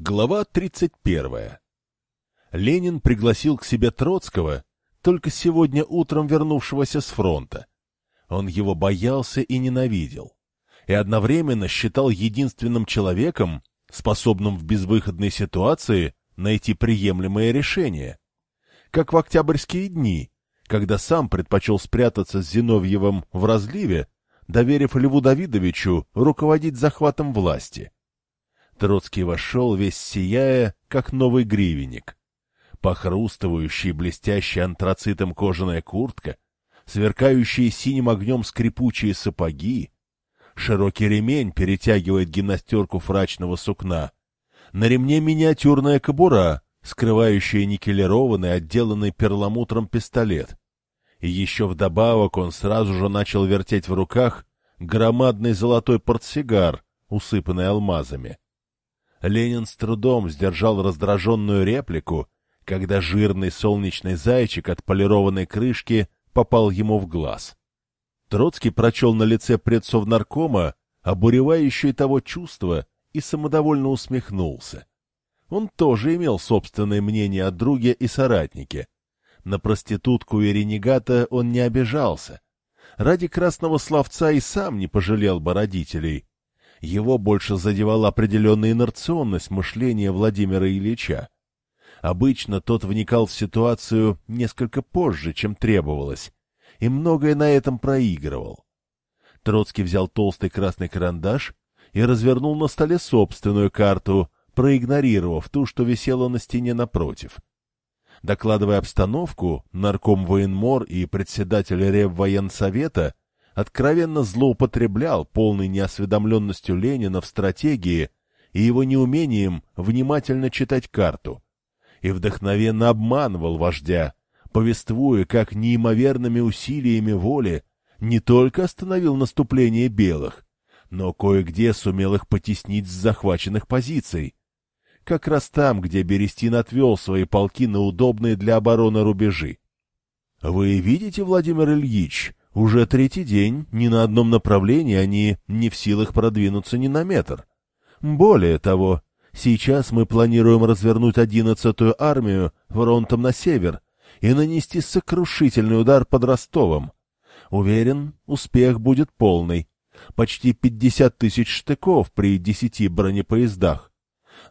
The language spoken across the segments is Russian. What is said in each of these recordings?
Глава 31. Ленин пригласил к себе Троцкого, только сегодня утром вернувшегося с фронта. Он его боялся и ненавидел, и одновременно считал единственным человеком, способным в безвыходной ситуации найти приемлемое решение. Как в октябрьские дни, когда сам предпочел спрятаться с Зиновьевым в разливе, доверив Льву Давидовичу руководить захватом власти. Троцкий вошел, весь сияя, как новый гривенник. Похрустывающая, блестящая антрацитом кожаная куртка, сверкающие синим огнем скрипучие сапоги, широкий ремень перетягивает гимнастерку фрачного сукна, на ремне миниатюрная кобура, скрывающая никелированный, отделанный перламутром пистолет. И еще вдобавок он сразу же начал вертеть в руках громадный золотой портсигар, усыпанный алмазами. Ленин с трудом сдержал раздраженную реплику, когда жирный солнечный зайчик от полированной крышки попал ему в глаз. Троцкий прочел на лице предсовнаркома обуревающее того чувство и самодовольно усмехнулся. Он тоже имел собственное мнение о друге и соратнике. На проститутку и ренегата он не обижался. Ради красного словца и сам не пожалел бы родителей, его больше задевала определенная инерционность мышления Владимира Ильича. Обычно тот вникал в ситуацию несколько позже, чем требовалось, и многое на этом проигрывал. Троцкий взял толстый красный карандаш и развернул на столе собственную карту, проигнорировав ту, что висела на стене напротив. Докладывая обстановку, нарком военмор и председатель Реввоенсовета откровенно злоупотреблял полной неосведомленностью Ленина в стратегии и его неумением внимательно читать карту, и вдохновенно обманывал вождя, повествуя, как неимоверными усилиями воли не только остановил наступление белых, но кое-где сумел их потеснить с захваченных позиций. Как раз там, где Берестин отвел свои полки на удобные для обороны рубежи. Вы видите, Владимир Ильич, уже третий день ни на одном направлении они не в силах продвинуться ни на метр. Более того, сейчас мы планируем развернуть одиннадцатую армию фронтом на север и нанести сокрушительный удар под Ростовом. Уверен, успех будет полный. Почти пятьдесят тысяч штыков при десяти бронепоездах.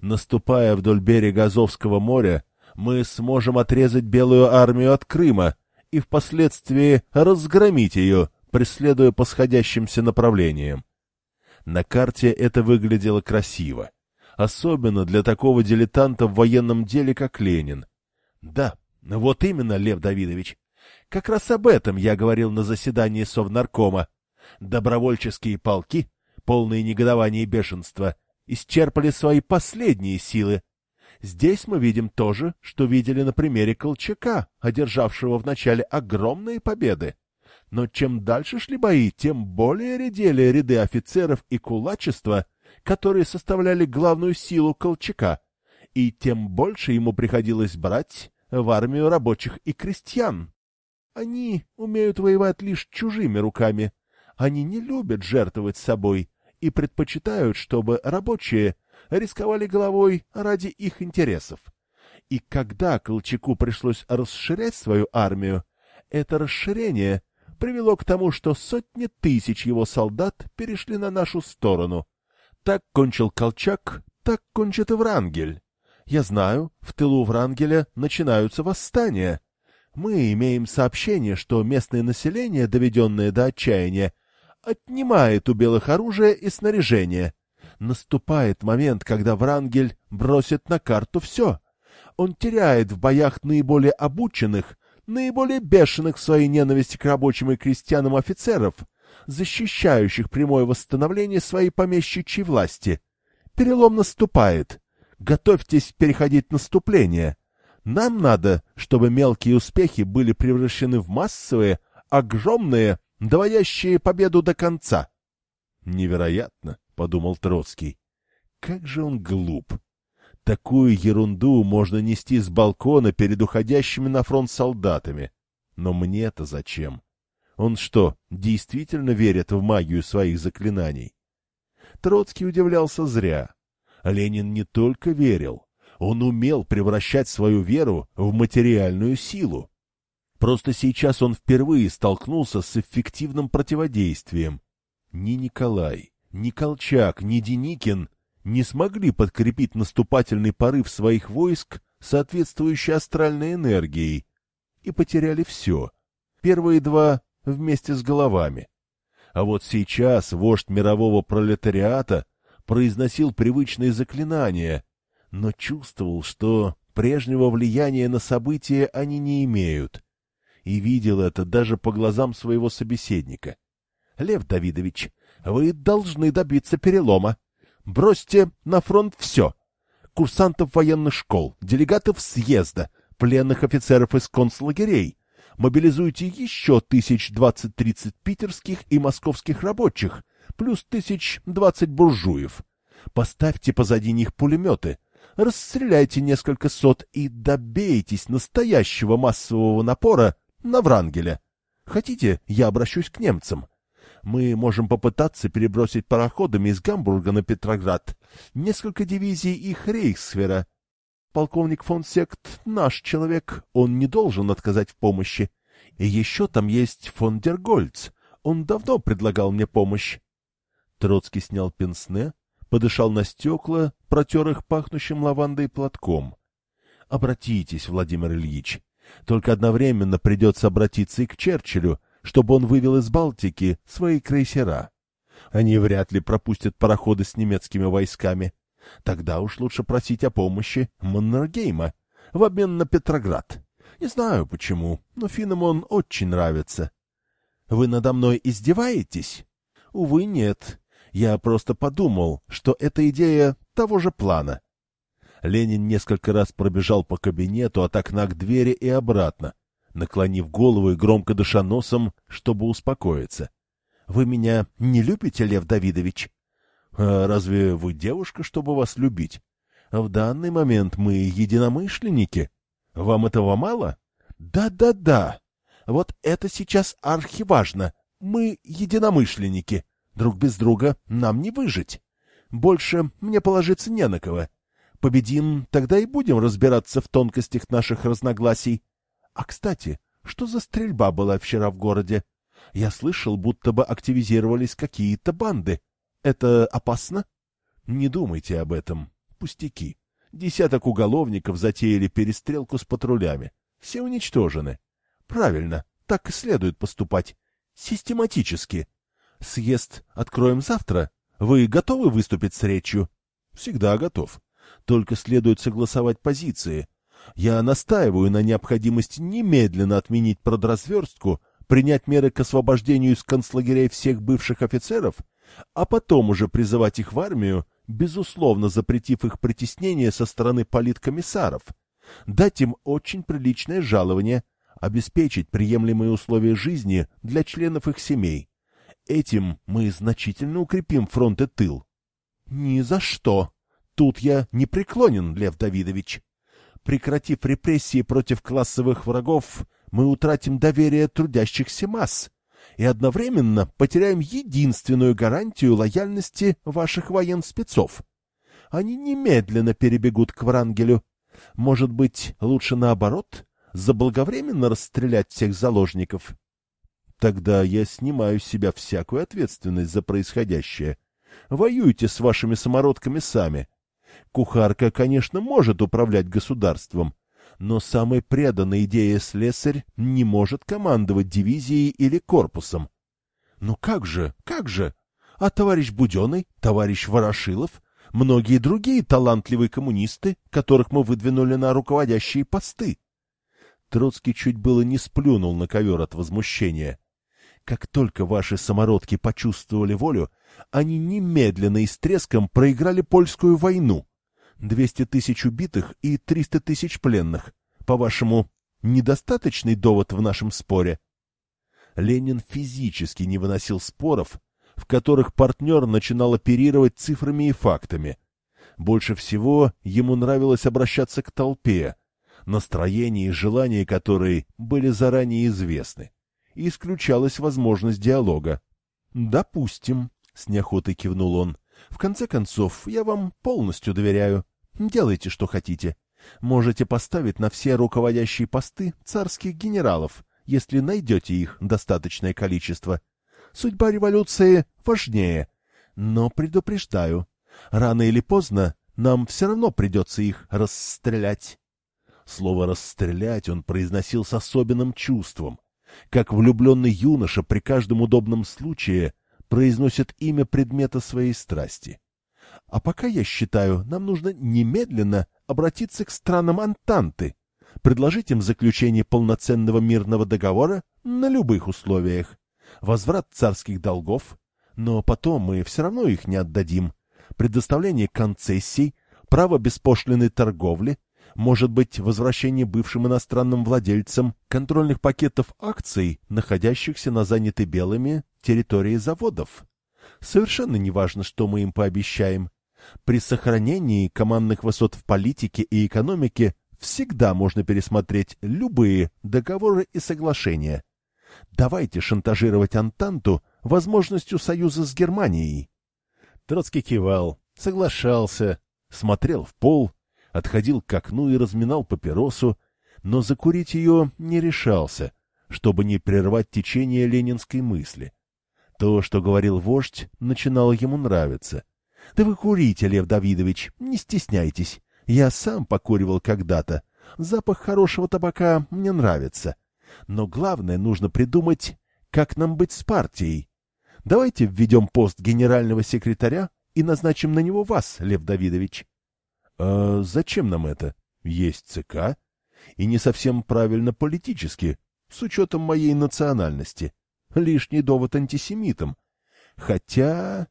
Наступая вдоль берега Азовского моря, мы сможем отрезать Белую армию от Крыма и впоследствии разгромить ее, преследуя по сходящимся направлениям. На карте это выглядело красиво, особенно для такого дилетанта в военном деле, как Ленин. Да, вот именно, Лев Давидович. Как раз об этом я говорил на заседании Совнаркома. Добровольческие полки, полные негодования и бешенства, исчерпали свои последние силы, Здесь мы видим то же, что видели на примере Колчака, одержавшего в начале огромные победы. Но чем дальше шли бои, тем более редели ряды офицеров и кулачества, которые составляли главную силу Колчака, и тем больше ему приходилось брать в армию рабочих и крестьян. Они умеют воевать лишь чужими руками. Они не любят жертвовать собой и предпочитают, чтобы рабочие — рисковали головой ради их интересов. И когда Колчаку пришлось расширять свою армию, это расширение привело к тому, что сотни тысяч его солдат перешли на нашу сторону. Так кончил Колчак, так кончит и Врангель. Я знаю, в тылу Врангеля начинаются восстания. Мы имеем сообщение, что местное население, доведенное до отчаяния, отнимает у белых оружие и снаряжение — Наступает момент, когда Врангель бросит на карту все. Он теряет в боях наиболее обученных, наиболее бешеных в своей ненависти к рабочим и крестьянам офицеров, защищающих прямое восстановление своей помещичьей власти. Перелом наступает. Готовьтесь переходить наступление. Нам надо, чтобы мелкие успехи были превращены в массовые, огромные, доводящие победу до конца. Невероятно подумал Троцкий. Как же он глуп! Такую ерунду можно нести с балкона перед уходящими на фронт солдатами. Но мне-то зачем? Он что, действительно верит в магию своих заклинаний? Троцкий удивлялся зря. Ленин не только верил, он умел превращать свою веру в материальную силу. Просто сейчас он впервые столкнулся с эффективным противодействием. Ни Николай, ни Колчак, ни Деникин не смогли подкрепить наступательный порыв своих войск соответствующей астральной энергией и потеряли все. Первые два вместе с головами. А вот сейчас вождь мирового пролетариата произносил привычные заклинания, но чувствовал, что прежнего влияния на события они не имеют. И видел это даже по глазам своего собеседника. — Лев Давидович, вы должны добиться перелома. Бросьте на фронт все. Курсантов военных школ, делегатов съезда, пленных офицеров из концлагерей. Мобилизуйте еще тысяч двадцать-тридцать питерских и московских рабочих, плюс тысяч двадцать буржуев. Поставьте позади них пулеметы, расстреляйте несколько сот и добейтесь настоящего массового напора на Врангеля. Хотите, я обращусь к немцам? Мы можем попытаться перебросить пароходами из Гамбурга на Петроград несколько дивизий их рейхсфера. Полковник фон Сект наш человек, он не должен отказать в помощи. И еще там есть фон Дергольц, он давно предлагал мне помощь. Троцкий снял пенсне, подышал на стекла, протер их пахнущим лавандой платком. — Обратитесь, Владимир Ильич. Только одновременно придется обратиться и к Черчиллю, чтобы он вывел из Балтики свои крейсера. Они вряд ли пропустят пароходы с немецкими войсками. Тогда уж лучше просить о помощи Маннергейма в обмен на Петроград. Не знаю почему, но финнам он очень нравится. Вы надо мной издеваетесь? Увы, нет. Я просто подумал, что это идея того же плана. Ленин несколько раз пробежал по кабинету от окна к двери и обратно, наклонив голову и громко дыша носом, чтобы успокоиться. — Вы меня не любите, Лев Давидович? А разве вы девушка, чтобы вас любить? В данный момент мы единомышленники. Вам этого мало? Да-да-да. Вот это сейчас архиважно. Мы единомышленники. Друг без друга нам не выжить. Больше мне положиться не на кого. Победим, тогда и будем разбираться в тонкостях наших разногласий. А, кстати, что за стрельба была вчера в городе? Я слышал, будто бы активизировались какие-то банды. Это опасно? Не думайте об этом. Пустяки. Десяток уголовников затеяли перестрелку с патрулями. Все уничтожены. Правильно, так и следует поступать. Систематически. Съезд откроем завтра. Вы готовы выступить с речью? Всегда готов. Только следует согласовать позиции. Я настаиваю на необходимости немедленно отменить продразверстку, принять меры к освобождению из концлагерей всех бывших офицеров, а потом уже призывать их в армию, безусловно запретив их притеснение со стороны политкомиссаров, дать им очень приличное жалование, обеспечить приемлемые условия жизни для членов их семей. Этим мы значительно укрепим фронт и тыл. — Ни за что. Тут я не преклонен, Лев Давидович. Прекратив репрессии против классовых врагов, мы утратим доверие трудящихся масс и одновременно потеряем единственную гарантию лояльности ваших военспецов. Они немедленно перебегут к Врангелю. Может быть, лучше наоборот, заблаговременно расстрелять всех заложников? Тогда я снимаю с себя всякую ответственность за происходящее. Воюйте с вашими самородками сами. Кухарка, конечно, может управлять государством, но самой преданной идее слесарь не может командовать дивизией или корпусом. Ну как же, как же? А товарищ Буденный, товарищ Ворошилов, многие другие талантливые коммунисты, которых мы выдвинули на руководящие посты. Троцкий чуть было не сплюнул на ковер от возмущения. Как только ваши самородки почувствовали волю, они немедленно и с треском проиграли польскую войну. Двести тысяч убитых и триста тысяч пленных. По-вашему, недостаточный довод в нашем споре? Ленин физически не выносил споров, в которых партнер начинал оперировать цифрами и фактами. Больше всего ему нравилось обращаться к толпе, настроение и желания которой были заранее известны исключалась возможность диалога. «Допустим», — с неохотой кивнул он, В конце концов, я вам полностью доверяю. Делайте, что хотите. Можете поставить на все руководящие посты царских генералов, если найдете их достаточное количество. Судьба революции важнее. Но предупреждаю, рано или поздно нам все равно придется их расстрелять. Слово «расстрелять» он произносил с особенным чувством, как влюбленный юноша при каждом удобном случае произносит имя предмета своей страсти. А пока, я считаю, нам нужно немедленно обратиться к странам Антанты, предложить им заключение полноценного мирного договора на любых условиях, возврат царских долгов, но потом мы все равно их не отдадим, предоставление концессий, право беспошлиной торговли, может быть возвращение бывшим иностранным владельцам контрольных пакетов акций, находящихся на занятой белыми территории заводов. Совершенно неважно, что мы им пообещаем. При сохранении командных высот в политике и экономике всегда можно пересмотреть любые договоры и соглашения. Давайте шантажировать Антанту возможностью союза с Германией. Троцкий кивал, соглашался, смотрел в пол, отходил к окну и разминал папиросу, но закурить ее не решался, чтобы не прервать течение ленинской мысли. То, что говорил вождь, начинало ему нравиться. — Да вы курите, Лев Давидович, не стесняйтесь. Я сам покуривал когда-то. Запах хорошего табака мне нравится. Но главное, нужно придумать, как нам быть с партией. Давайте введем пост генерального секретаря и назначим на него вас, Лев Давидович. — А зачем нам это? Есть ЦК. И не совсем правильно политически, с учетом моей национальности. Лишний довод антисемитам. Хотя...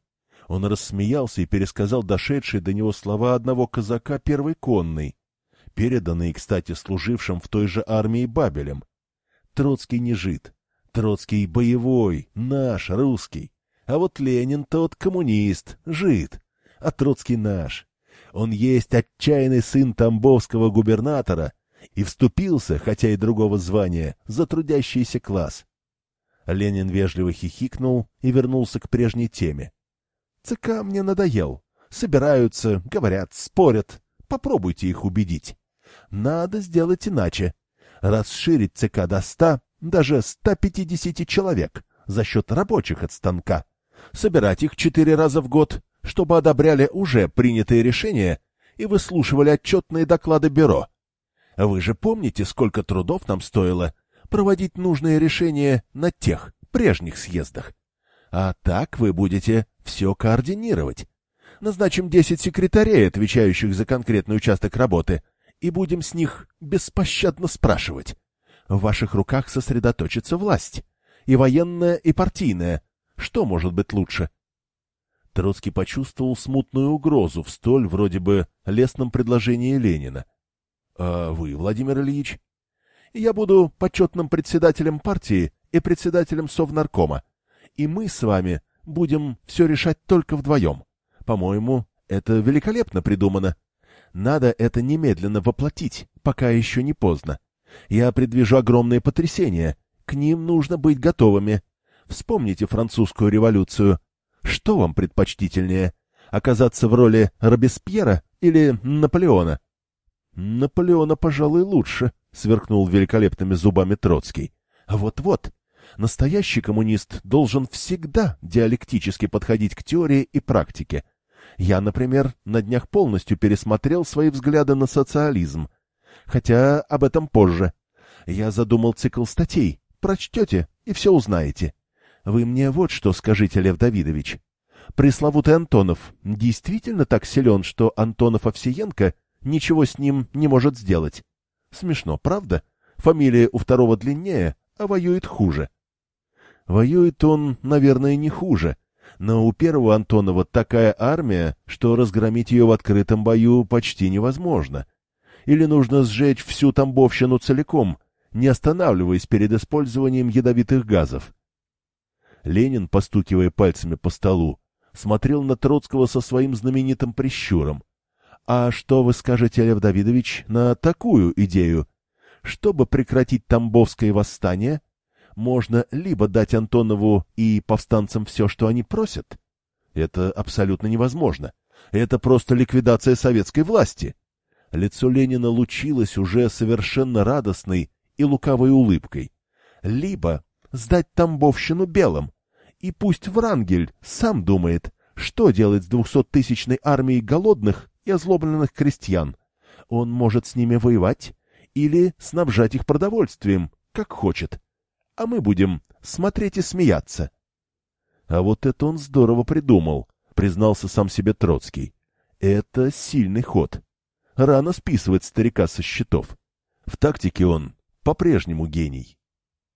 Он рассмеялся и пересказал дошедшие до него слова одного казака первой конной, переданные, кстати, служившим в той же армии Бабелем. Троцкий не жид. Троцкий боевой, наш, русский. А вот Ленин тот коммунист, жид. А Троцкий наш. Он есть отчаянный сын тамбовского губернатора и вступился, хотя и другого звания, за трудящийся класс. Ленин вежливо хихикнул и вернулся к прежней теме. ЦК мне надоел. Собираются, говорят, спорят. Попробуйте их убедить. Надо сделать иначе. Расширить ЦК до ста, даже ста пятидесяти человек за счет рабочих от станка. Собирать их четыре раза в год, чтобы одобряли уже принятые решения и выслушивали отчетные доклады бюро. Вы же помните, сколько трудов нам стоило проводить нужные решения на тех прежних съездах? А так вы будете все координировать. Назначим десять секретарей, отвечающих за конкретный участок работы, и будем с них беспощадно спрашивать. В ваших руках сосредоточится власть. И военная, и партийная. Что может быть лучше? Троцкий почувствовал смутную угрозу в столь, вроде бы, лестном предложении Ленина. — А вы, Владимир Ильич? — Я буду почетным председателем партии и председателем Совнаркома. И мы с вами будем все решать только вдвоем. По-моему, это великолепно придумано. Надо это немедленно воплотить, пока еще не поздно. Я предвижу огромные потрясения. К ним нужно быть готовыми. Вспомните французскую революцию. Что вам предпочтительнее? Оказаться в роли Робеспьера или Наполеона? Наполеона, пожалуй, лучше, сверкнул великолепными зубами Троцкий. Вот-вот. Настоящий коммунист должен всегда диалектически подходить к теории и практике. Я, например, на днях полностью пересмотрел свои взгляды на социализм. Хотя об этом позже. Я задумал цикл статей. Прочтете и все узнаете. Вы мне вот что скажите, Лев Давидович. Пресловутый Антонов действительно так силен, что Антонов-Овсиенко ничего с ним не может сделать? Смешно, правда? Фамилия у второго длиннее, а воюет хуже. Воюет он, наверное, не хуже, но у первого Антонова такая армия, что разгромить ее в открытом бою почти невозможно. Или нужно сжечь всю Тамбовщину целиком, не останавливаясь перед использованием ядовитых газов. Ленин, постукивая пальцами по столу, смотрел на Троцкого со своим знаменитым прищуром. «А что вы скажете, Лев Давидович, на такую идею? Чтобы прекратить Тамбовское восстание, можно либо дать Антонову и повстанцам все, что они просят, Это абсолютно невозможно. Это просто ликвидация советской власти. Лицо Ленина лучилось уже совершенно радостной и лукавой улыбкой. Либо сдать Тамбовщину белым, и пусть Врангель сам думает, что делать с двухсоттысячной армией голодных и озлобленных крестьян. Он может с ними воевать или снабжать их продовольствием, как хочет. А мы будем смотреть и смеяться. А вот это он здорово придумал, признался сам себе Троцкий. Это сильный ход. Рано списывать старика со счетов. В тактике он по-прежнему гений.